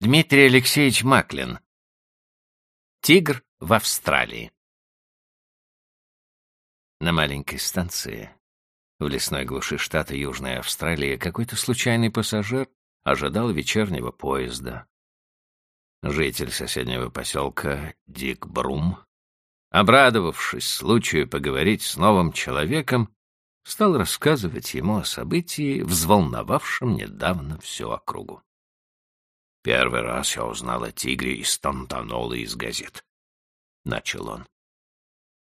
Дмитрий Алексеевич Маклин. Тигр в Австралии. На маленькой станции в лесной глуши штата Южная Австралия какой-то случайный пассажир ожидал вечернего поезда. Житель соседнего поселка Дик Брум, обрадовавшись случаю поговорить с новым человеком, стал рассказывать ему о событии, взволновавшем недавно всю округу. Первый раз я узнал о тигре из Тантанола из газет. Начал он.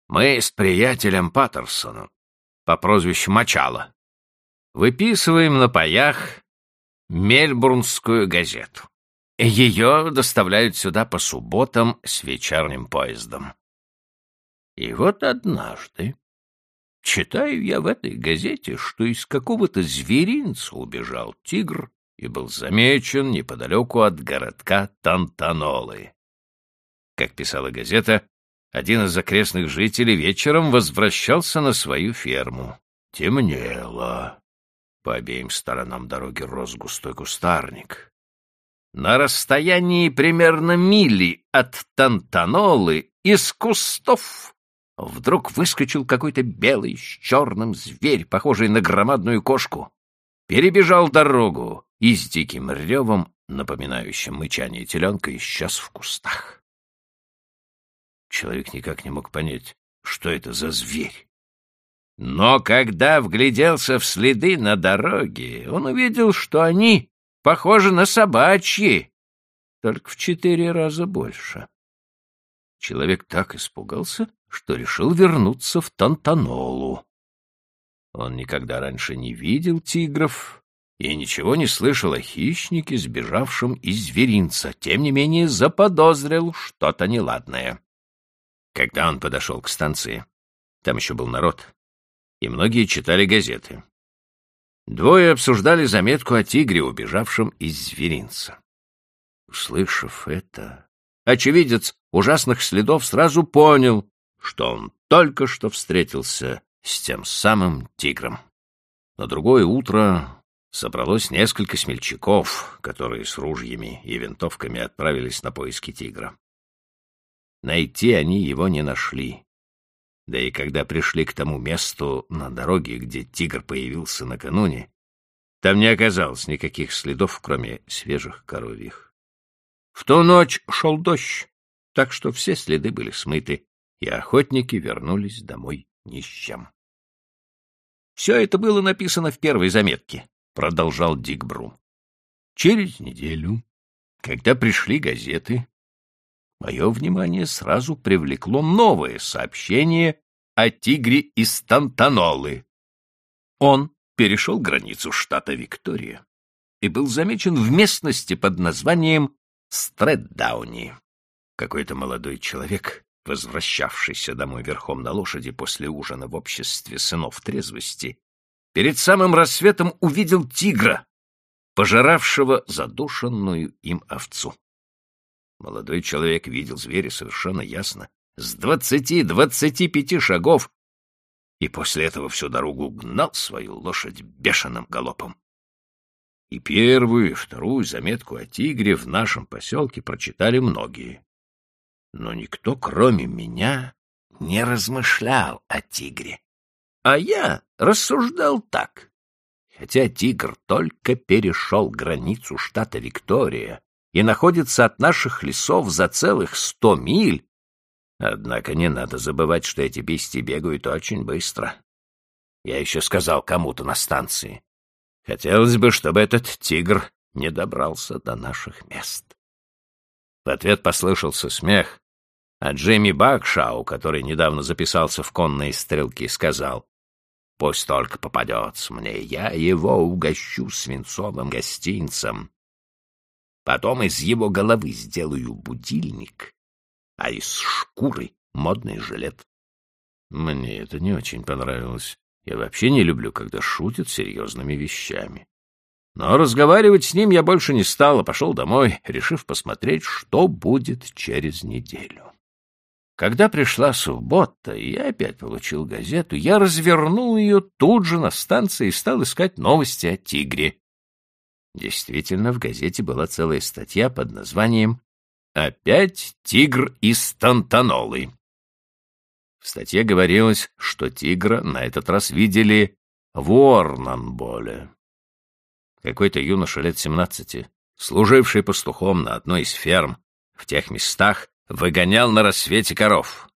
Мы с приятелем Паттерсоном по прозвищу Мочало выписываем на паях Мельбурнскую газету. Ее доставляют сюда по субботам с вечерним поездом. И вот однажды читаю я в этой газете, что из какого-то зверинца убежал тигр и был замечен неподалеку от городка Тантанолы. Как писала газета, один из окрестных жителей вечером возвращался на свою ферму. Темнело. По обеим сторонам дороги рос густой кустарник. На расстоянии примерно мили от Тантанолы из кустов вдруг выскочил какой-то белый с черным зверь, похожий на громадную кошку. Перебежал дорогу, и с диким ревом, напоминающим мычание теленка, исчез в кустах. Человек никак не мог понять, что это за зверь. Но когда вгляделся в следы на дороге, он увидел, что они похожи на собачьи, только в четыре раза больше. Человек так испугался, что решил вернуться в Тантанолу. Он никогда раньше не видел тигров, и ничего не слышал о хищнике, сбежавшем из зверинца, тем не менее заподозрил что-то неладное. Когда он подошел к станции, там еще был народ, и многие читали газеты. Двое обсуждали заметку о тигре, убежавшем из зверинца. Услышав это, очевидец ужасных следов сразу понял, что он только что встретился с тем самым тигром. На другое утро собралось несколько смельчаков, которые с ружьями и винтовками отправились на поиски тигра. Найти они его не нашли. Да и когда пришли к тому месту на дороге, где тигр появился накануне, там не оказалось никаких следов, кроме свежих коровьих. В ту ночь шел дождь, так что все следы были смыты, и охотники вернулись домой ни с чем. Все это было написано в первой заметке. — продолжал Дик Брум. Через неделю, когда пришли газеты, мое внимание сразу привлекло новое сообщение о тигре из Тантанолы. Он перешел границу штата Виктория и был замечен в местности под названием Стрэддауни. Какой-то молодой человек, возвращавшийся домой верхом на лошади после ужина в обществе сынов трезвости, перед самым рассветом увидел тигра, пожиравшего задушенную им овцу. Молодой человек видел зверя совершенно ясно, с двадцати-двадцати пяти шагов, и после этого всю дорогу гнал свою лошадь бешеным галопом. И первую, и вторую заметку о тигре в нашем поселке прочитали многие. Но никто, кроме меня, не размышлял о тигре. А я рассуждал так. Хотя тигр только перешел границу штата Виктория и находится от наших лесов за целых сто миль, однако не надо забывать, что эти бести бегают очень быстро. Я еще сказал кому-то на станции. Хотелось бы, чтобы этот тигр не добрался до наших мест. В ответ послышался смех, а Джимми Бакшау, который недавно записался в конные стрелки, сказал, Пусть только попадется мне, я его угощу свинцовым гостинцем. Потом из его головы сделаю будильник, а из шкуры модный жилет. Мне это не очень понравилось. Я вообще не люблю, когда шутят серьезными вещами. Но разговаривать с ним я больше не стал, а пошел домой, решив посмотреть, что будет через неделю. Когда пришла суббота, и я опять получил газету, я развернул ее тут же на станции и стал искать новости о тигре. Действительно, в газете была целая статья под названием «Опять тигр из Тантанолы». В статье говорилось, что тигра на этот раз видели в Уорнанболе. Какой-то юноша лет семнадцати, служивший пастухом на одной из ферм в тех местах, выгонял на рассвете коров.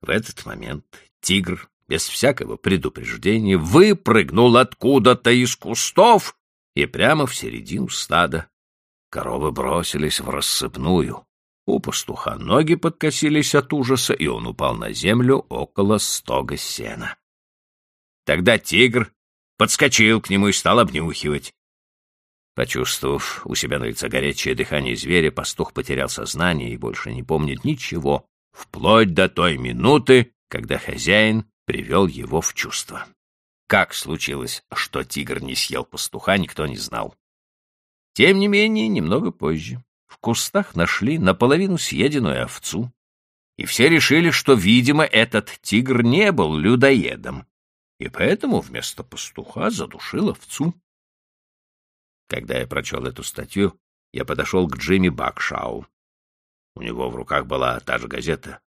В этот момент тигр, без всякого предупреждения, выпрыгнул откуда-то из кустов и прямо в середину стада. Коровы бросились в рассыпную. У пастуха ноги подкосились от ужаса, и он упал на землю около стога сена. Тогда тигр подскочил к нему и стал обнюхивать. Почувствовав у себя на лице горячее дыхание зверя, пастух потерял сознание и больше не помнит ничего, вплоть до той минуты, когда хозяин привел его в чувство. Как случилось, что тигр не съел пастуха, никто не знал. Тем не менее, немного позже в кустах нашли наполовину съеденную овцу, и все решили, что, видимо, этот тигр не был людоедом, и поэтому вместо пастуха задушил овцу. Когда я прочел эту статью, я подошел к Джимми Бакшау. У него в руках была та же газета,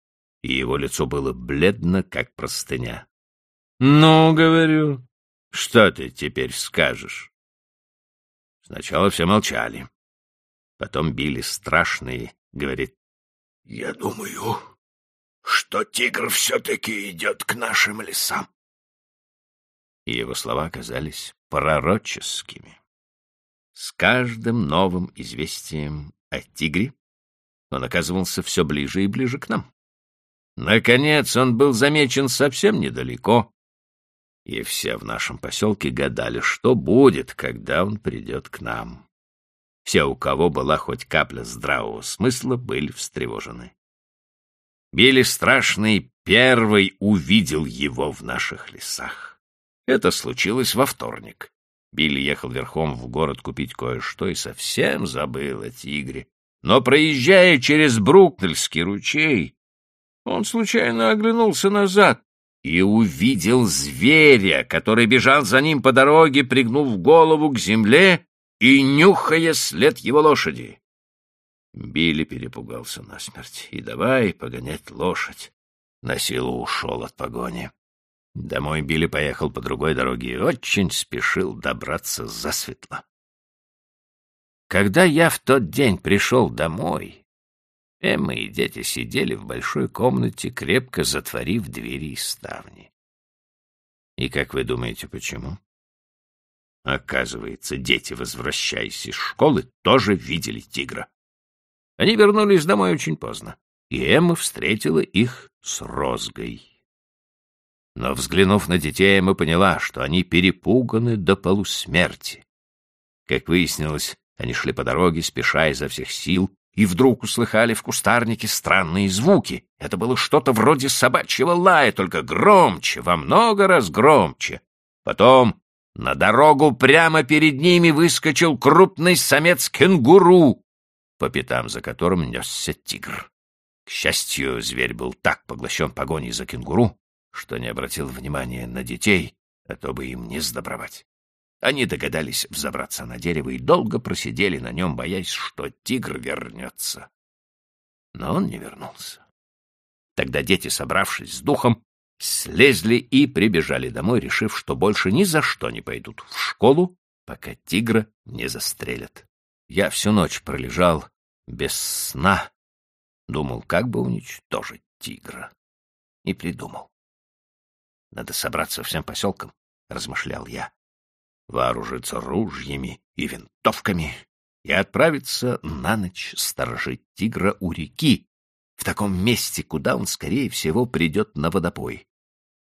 и его лицо было бледно, как простыня. — Ну, — говорю, — что ты теперь скажешь? Сначала все молчали. Потом били страшные, говорит, — Я думаю, что тигр все-таки идет к нашим лесам. И его слова оказались пророческими. С каждым новым известием о тигре он оказывался все ближе и ближе к нам. Наконец он был замечен совсем недалеко, и все в нашем поселке гадали, что будет, когда он придет к нам. Все, у кого была хоть капля здравого смысла, были встревожены. Билли Страшный первый увидел его в наших лесах. Это случилось во вторник. Билли ехал верхом в город купить кое-что и совсем забыл о тигре. Но, проезжая через Брукнельский ручей, он случайно оглянулся назад и увидел зверя, который бежал за ним по дороге, пригнув голову к земле и нюхая след его лошади. Билли перепугался насмерть и давай погонять лошадь. На силу ушел от погони. Домой Билли поехал по другой дороге и очень спешил добраться засветло. Когда я в тот день пришел домой, Эмма и дети сидели в большой комнате, крепко затворив двери и ставни. И как вы думаете, почему? Оказывается, дети, возвращаясь из школы, тоже видели тигра. Они вернулись домой очень поздно, и Эмма встретила их с розгой. Но, взглянув на детей, мы поняла, что они перепуганы до полусмерти. Как выяснилось, они шли по дороге, спеша изо всех сил, и вдруг услыхали в кустарнике странные звуки. Это было что-то вроде собачьего лая, только громче, во много раз громче. Потом на дорогу прямо перед ними выскочил крупный самец кенгуру, по пятам за которым несся тигр. К счастью, зверь был так поглощен погоней за кенгуру, что не обратил внимания на детей, а то бы им не сдобровать. Они догадались взобраться на дерево и долго просидели на нем, боясь, что тигр вернется. Но он не вернулся. Тогда дети, собравшись с духом, слезли и прибежали домой, решив, что больше ни за что не пойдут в школу, пока тигра не застрелят. Я всю ночь пролежал без сна, думал, как бы уничтожить тигра, и придумал. Надо собраться всем поселкам, — размышлял я, — вооружиться ружьями и винтовками и отправиться на ночь сторожить тигра у реки, в таком месте, куда он, скорее всего, придет на водопой.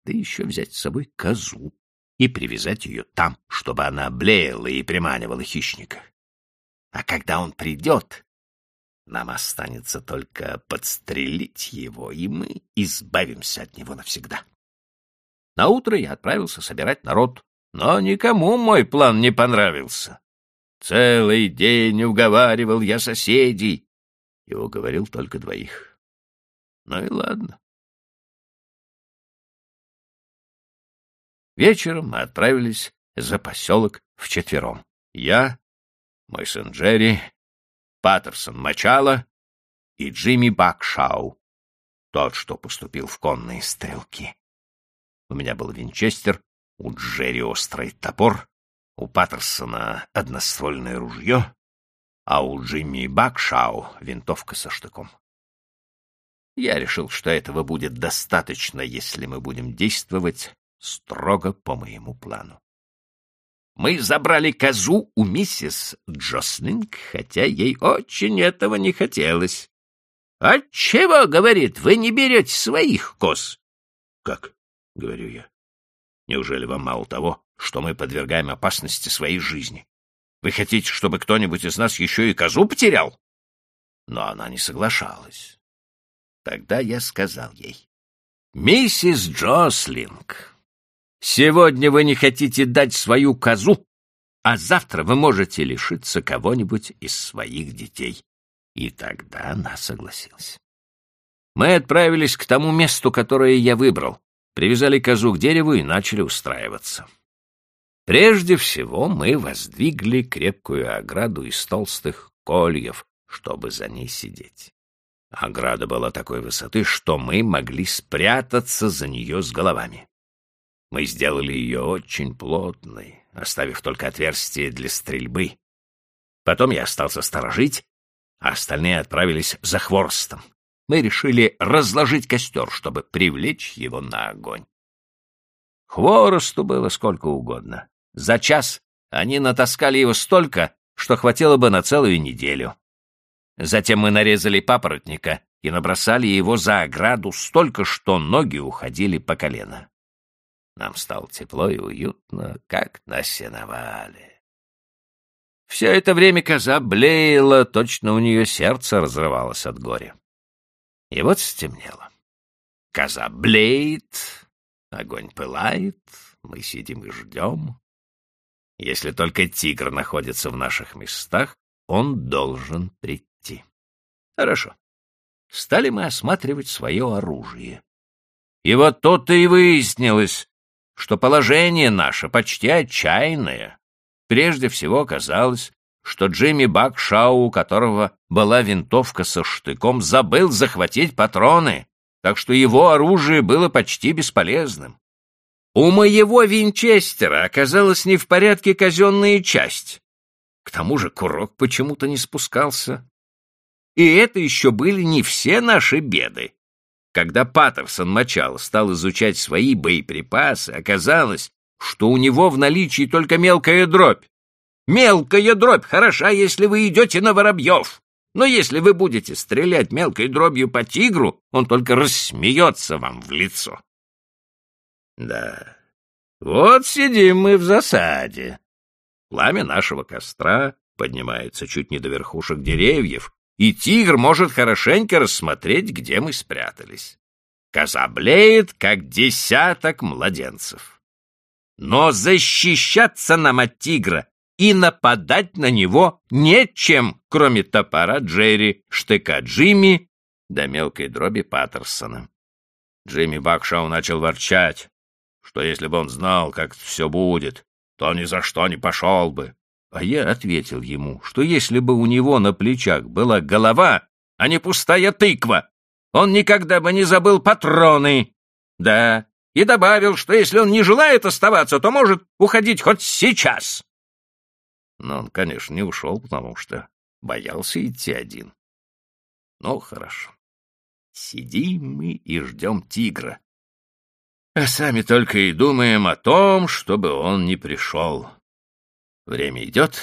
Да еще взять с собой козу и привязать ее там, чтобы она блеяла и приманивала хищника. А когда он придет, нам останется только подстрелить его, и мы избавимся от него навсегда. Наутро я отправился собирать народ, но никому мой план не понравился. Целый день уговаривал я соседей и уговорил только двоих. Ну и ладно. Вечером мы отправились за поселок вчетвером. Я, мой сын Джерри, Паттерсон Мачало и Джимми Бакшау, тот, что поступил в конные стрелки. У меня был винчестер, у Джерри острый топор, у Паттерсона одноствольное ружье, а у Джимми Бакшау винтовка со штыком. Я решил, что этого будет достаточно, если мы будем действовать строго по моему плану. Мы забрали козу у миссис Джослинг, хотя ей очень этого не хотелось. — Отчего, — говорит, — вы не берете своих коз? — Как? — говорю я. — Неужели вам мало того, что мы подвергаем опасности своей жизни? Вы хотите, чтобы кто-нибудь из нас еще и козу потерял? Но она не соглашалась. Тогда я сказал ей. — Миссис Джослинг, Сегодня вы не хотите дать свою козу, а завтра вы можете лишиться кого-нибудь из своих детей. И тогда она согласилась. Мы отправились к тому месту, которое я выбрал, привязали козу к дереву и начали устраиваться. Прежде всего мы воздвигли крепкую ограду из толстых кольев, чтобы за ней сидеть. Ограда была такой высоты, что мы могли спрятаться за нее с головами. Мы сделали ее очень плотной, оставив только отверстие для стрельбы. Потом я остался сторожить, а остальные отправились за хворостом. Мы решили разложить костер, чтобы привлечь его на огонь. Хворосту было сколько угодно. За час они натаскали его столько, что хватило бы на целую неделю. Затем мы нарезали папоротника и набросали его за ограду столько, что ноги уходили по колено. Нам стало тепло и уютно, как на сеновале. Все это время коза блеяла, точно у нее сердце разрывалось от горя. И вот стемнело. Коза блеет, огонь пылает, мы сидим и ждем. Если только тигр находится в наших местах, он должен прийти. Хорошо. Стали мы осматривать свое оружие. И вот тут и выяснилось, что положение наше почти отчаянное. Прежде всего казалось, что Джимми Бакшау, у которого была винтовка со штыком, забыл захватить патроны, так что его оружие было почти бесполезным. У моего винчестера оказалась не в порядке казенная часть. К тому же курок почему-то не спускался. И это еще были не все наши беды. Когда Паттерсон Мачал стал изучать свои боеприпасы, оказалось, что у него в наличии только мелкая дробь. Мелкая дробь хороша, если вы идете на воробьев. Но если вы будете стрелять мелкой дробью по тигру, он только рассмеется вам в лицо. Да, вот сидим мы в засаде. Пламя нашего костра поднимается чуть не до верхушек деревьев, и тигр может хорошенько рассмотреть, где мы спрятались. Коза блеет, как десяток младенцев. Но защищаться нам от тигра и нападать на него нечем, кроме топора Джерри, штыка Джимми да мелкой дроби Паттерсона. Джимми Бакшау начал ворчать, что если бы он знал, как все будет, то ни за что не пошел бы. А я ответил ему, что если бы у него на плечах была голова, а не пустая тыква, он никогда бы не забыл патроны. Да, и добавил, что если он не желает оставаться, то может уходить хоть сейчас. Но он, конечно, не ушел, потому что боялся идти один. Ну, хорошо. Сидим мы и ждем тигра. А сами только и думаем о том, чтобы он не пришел. Время идет,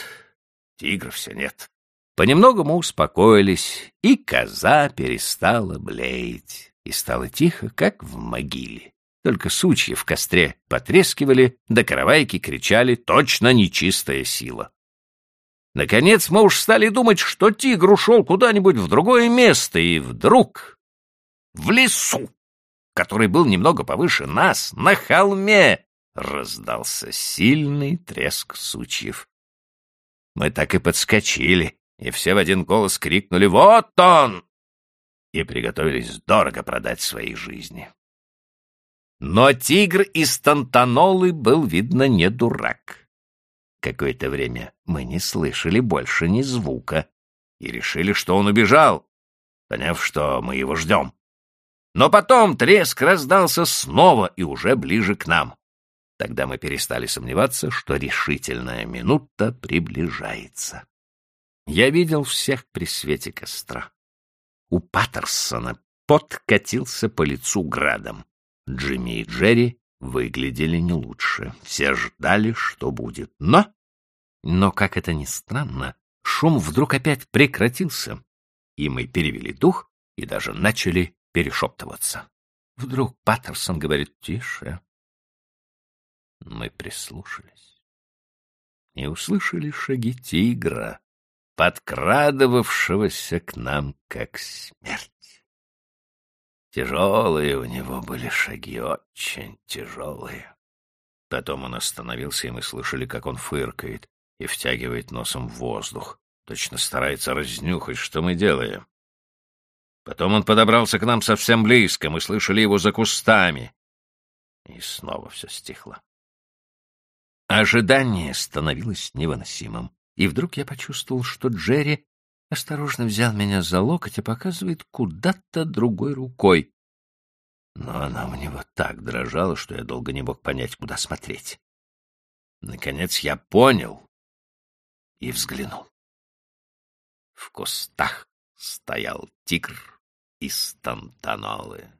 тигра все нет. Понемногу мы успокоились, и коза перестала блеять, и стало тихо, как в могиле. Только сучья в костре потрескивали, да каравайки кричали «Точно нечистая сила!». Наконец мы уж стали думать, что тигр ушел куда-нибудь в другое место, и вдруг в лесу, который был немного повыше нас, на холме, раздался сильный треск сучьев. Мы так и подскочили, и все в один голос крикнули «Вот он!» и приготовились дорого продать свои жизни. Но тигр из Тантанолы был, видно, не дурак. Какое-то время мы не слышали больше ни звука и решили, что он убежал, поняв, что мы его ждем. Но потом треск раздался снова и уже ближе к нам. Тогда мы перестали сомневаться, что решительная минута приближается. Я видел всех при свете костра. У Паттерсона подкатился по лицу градом. Джимми и Джерри выглядели не лучше. Все ждали, что будет. Но, но, как это ни странно, шум вдруг опять прекратился, и мы перевели дух и даже начали перешептываться. Вдруг Паттерсон говорит «Тише». Мы прислушались и услышали шаги тигра, подкрадывавшегося к нам как смерть. Тяжелые у него были шаги, очень тяжелые. Потом он остановился, и мы слышали, как он фыркает и втягивает носом воздух. Точно старается разнюхать, что мы делаем. Потом он подобрался к нам совсем близко, мы слышали его за кустами. И снова все стихло. Ожидание становилось невыносимым. И вдруг я почувствовал, что Джерри осторожно взял меня за локоть и показывает куда-то другой рукой. Но она у него так дрожала, что я долго не мог понять, куда смотреть. Наконец я понял и взглянул. В кустах стоял тигр из тантанолы.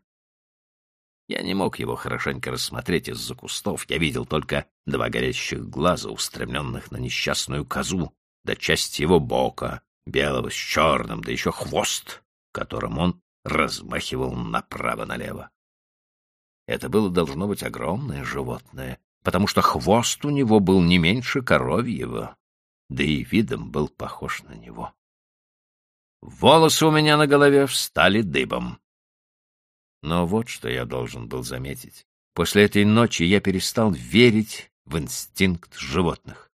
Я не мог его хорошенько рассмотреть из-за кустов. Я видел только два горящих глаза, устремленных на несчастную козу, да часть его бока, белого с черным, да еще хвост, которым он размахивал направо-налево. Это было должно быть огромное животное, потому что хвост у него был не меньше коровьего, да и видом был похож на него. Волосы у меня на голове встали дыбом. Но вот что я должен был заметить. После этой ночи я перестал верить в инстинкт животных.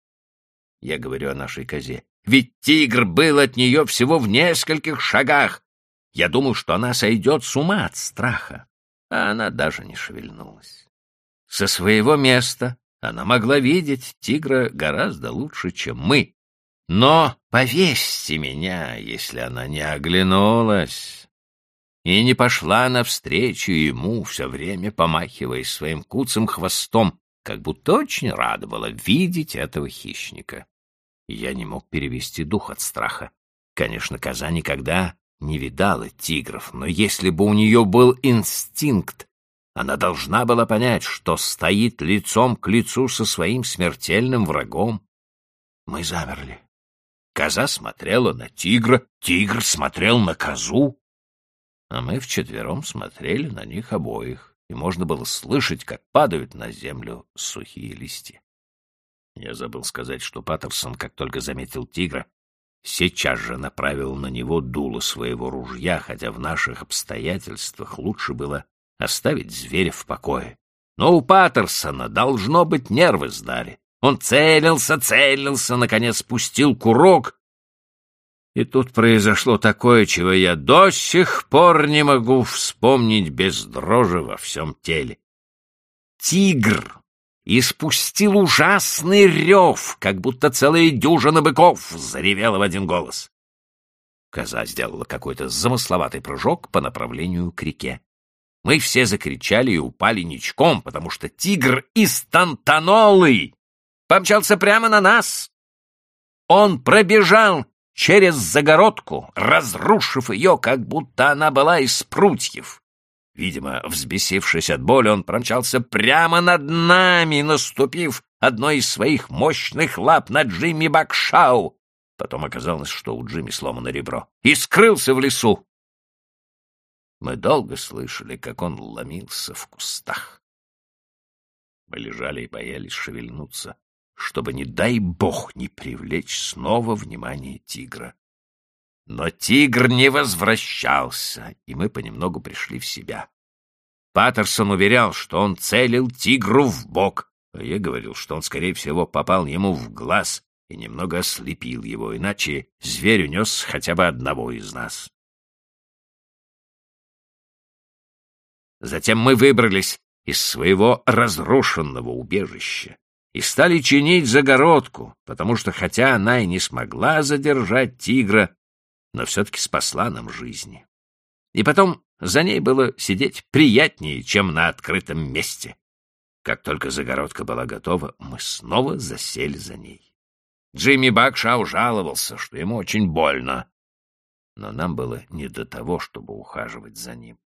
Я говорю о нашей козе. Ведь тигр был от нее всего в нескольких шагах. Я думал, что она сойдет с ума от страха, а она даже не шевельнулась. Со своего места она могла видеть тигра гораздо лучше, чем мы. Но повесьте меня, если она не оглянулась и не пошла навстречу ему, все время помахивая своим куцым хвостом, как будто очень рада была видеть этого хищника. Я не мог перевести дух от страха. Конечно, коза никогда не видала тигров, но если бы у нее был инстинкт, она должна была понять, что стоит лицом к лицу со своим смертельным врагом. Мы замерли. Коза смотрела на тигра, тигр смотрел на козу а мы вчетвером смотрели на них обоих, и можно было слышать, как падают на землю сухие листья. Я забыл сказать, что Паттерсон, как только заметил тигра, сейчас же направил на него дуло своего ружья, хотя в наших обстоятельствах лучше было оставить зверя в покое. Но у Паттерсона, должно быть, нервы сдали. Он целился, целился, наконец спустил курок и тут произошло такое, чего я до сих пор не могу вспомнить без дрожи во всем теле. Тигр испустил ужасный рев, как будто целая дюжина быков заревела в один голос. Коза сделала какой-то замысловатый прыжок по направлению к реке. Мы все закричали и упали ничком, потому что тигр из Тантанолы помчался прямо на нас. Он пробежал через загородку, разрушив ее, как будто она была из прутьев. Видимо, взбесившись от боли, он промчался прямо над нами, наступив одной из своих мощных лап на Джимми Бакшау. Потом оказалось, что у Джимми сломано ребро, и скрылся в лесу. Мы долго слышали, как он ломился в кустах. Мы лежали и боялись шевельнуться чтобы, не дай бог, не привлечь снова внимание тигра. Но тигр не возвращался, и мы понемногу пришли в себя. Паттерсон уверял, что он целил тигру в бок, а я говорил, что он, скорее всего, попал ему в глаз и немного ослепил его, иначе зверь унес хотя бы одного из нас. Затем мы выбрались из своего разрушенного убежища и стали чинить загородку, потому что, хотя она и не смогла задержать тигра, но все-таки спасла нам жизни. И потом за ней было сидеть приятнее, чем на открытом месте. Как только загородка была готова, мы снова засели за ней. Джимми Бакшау жаловался, что ему очень больно, но нам было не до того, чтобы ухаживать за ним.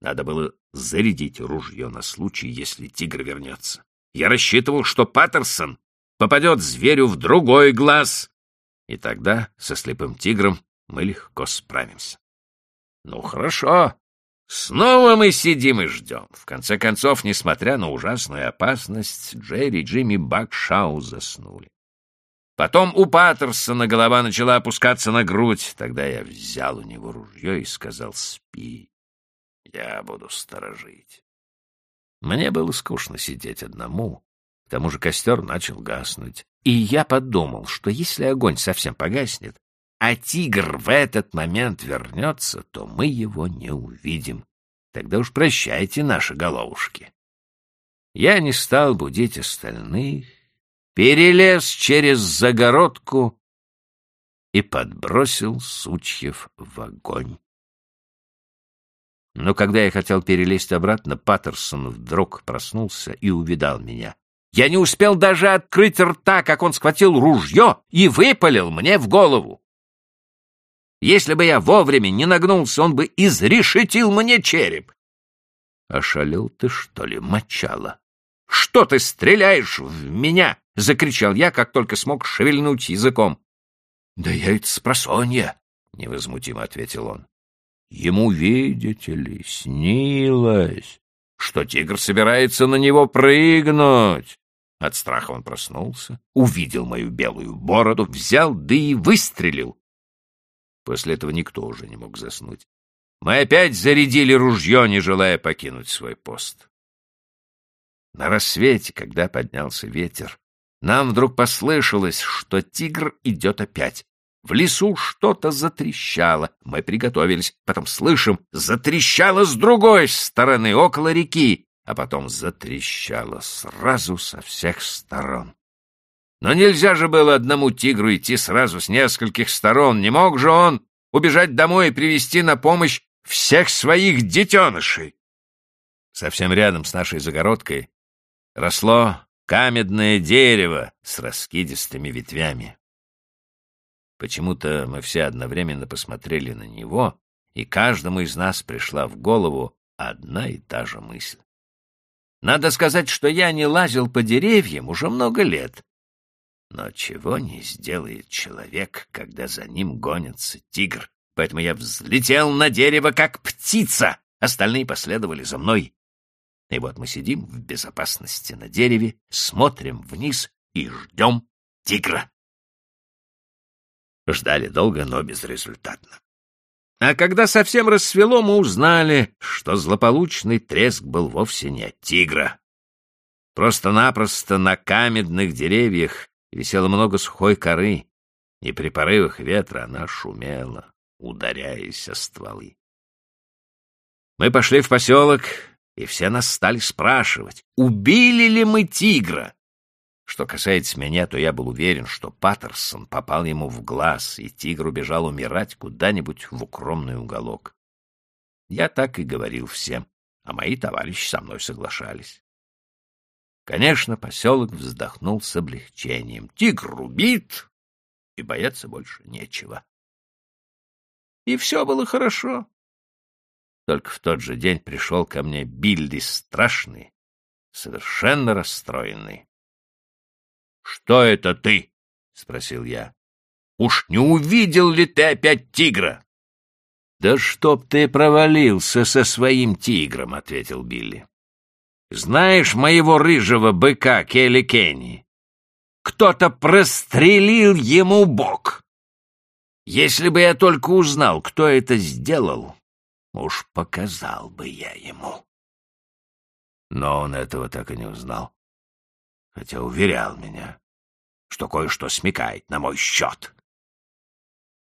Надо было зарядить ружье на случай, если тигр вернется. Я рассчитывал, что Паттерсон попадет зверю в другой глаз, и тогда со слепым тигром мы легко справимся. Ну, хорошо. Снова мы сидим и ждем. В конце концов, несмотря на ужасную опасность, Джерри, Джимми, Бакшау заснули. Потом у Паттерсона голова начала опускаться на грудь. Тогда я взял у него ружье и сказал «Спи, я буду сторожить». Мне было скучно сидеть одному. К тому же костер начал гаснуть. И я подумал, что если огонь совсем погаснет, а тигр в этот момент вернется, то мы его не увидим. Тогда уж прощайте наши головушки. Я не стал будить остальных, перелез через загородку и подбросил сучьев в огонь. Но когда я хотел перелезть обратно, Паттерсон вдруг проснулся и увидал меня. Я не успел даже открыть рта, как он схватил ружье и выпалил мне в голову. Если бы я вовремя не нагнулся, он бы изрешетил мне череп. — Ошалел ты, что ли, мочало? — Что ты стреляешь в меня? — закричал я, как только смог шевельнуть языком. — Да я ведь спросонья, — невозмутимо ответил он. Ему, видите ли, снилось, что тигр собирается на него прыгнуть. От страха он проснулся, увидел мою белую бороду, взял, да и выстрелил. После этого никто уже не мог заснуть. Мы опять зарядили ружье, не желая покинуть свой пост. На рассвете, когда поднялся ветер, нам вдруг послышалось, что тигр идет опять. В лесу что-то затрещало. Мы приготовились. Потом слышим, затрещало с другой стороны, около реки. А потом затрещало сразу со всех сторон. Но нельзя же было одному тигру идти сразу с нескольких сторон. Не мог же он убежать домой и привести на помощь всех своих детенышей. Совсем рядом с нашей загородкой росло каменное дерево с раскидистыми ветвями. Почему-то мы все одновременно посмотрели на него, и каждому из нас пришла в голову одна и та же мысль. Надо сказать, что я не лазил по деревьям уже много лет. Но чего не сделает человек, когда за ним гонится тигр? Поэтому я взлетел на дерево, как птица. Остальные последовали за мной. И вот мы сидим в безопасности на дереве, смотрим вниз и ждем тигра. Ждали долго, но безрезультатно. А когда совсем рассвело, мы узнали, что злополучный треск был вовсе не от тигра. Просто-напросто на каменных деревьях висело много сухой коры, и при порывах ветра она шумела, ударяясь о стволы. Мы пошли в поселок, и все нас стали спрашивать, убили ли мы тигра. Что касается меня, то я был уверен, что Паттерсон попал ему в глаз, и тигр убежал умирать куда-нибудь в укромный уголок. Я так и говорил всем, а мои товарищи со мной соглашались. Конечно, поселок вздохнул с облегчением. Тигр убит, и бояться больше нечего. И все было хорошо. Только в тот же день пришел ко мне Билли страшный, совершенно расстроенный. «Что это ты?» — спросил я. «Уж не увидел ли ты опять тигра?» «Да чтоб ты провалился со своим тигром», — ответил Билли. «Знаешь моего рыжего быка Келли Кенни? Кто-то прострелил ему бок. Если бы я только узнал, кто это сделал, уж показал бы я ему». Но он этого так и не узнал хотя уверял меня, что кое-что смекает на мой счет.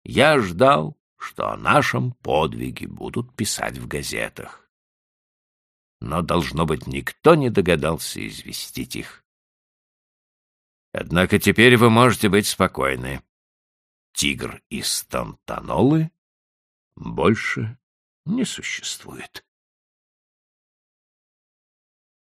Я ждал, что о нашем подвиге будут писать в газетах. Но, должно быть, никто не догадался известить их. Однако теперь вы можете быть спокойны. Тигр из Тантанолы больше не существует.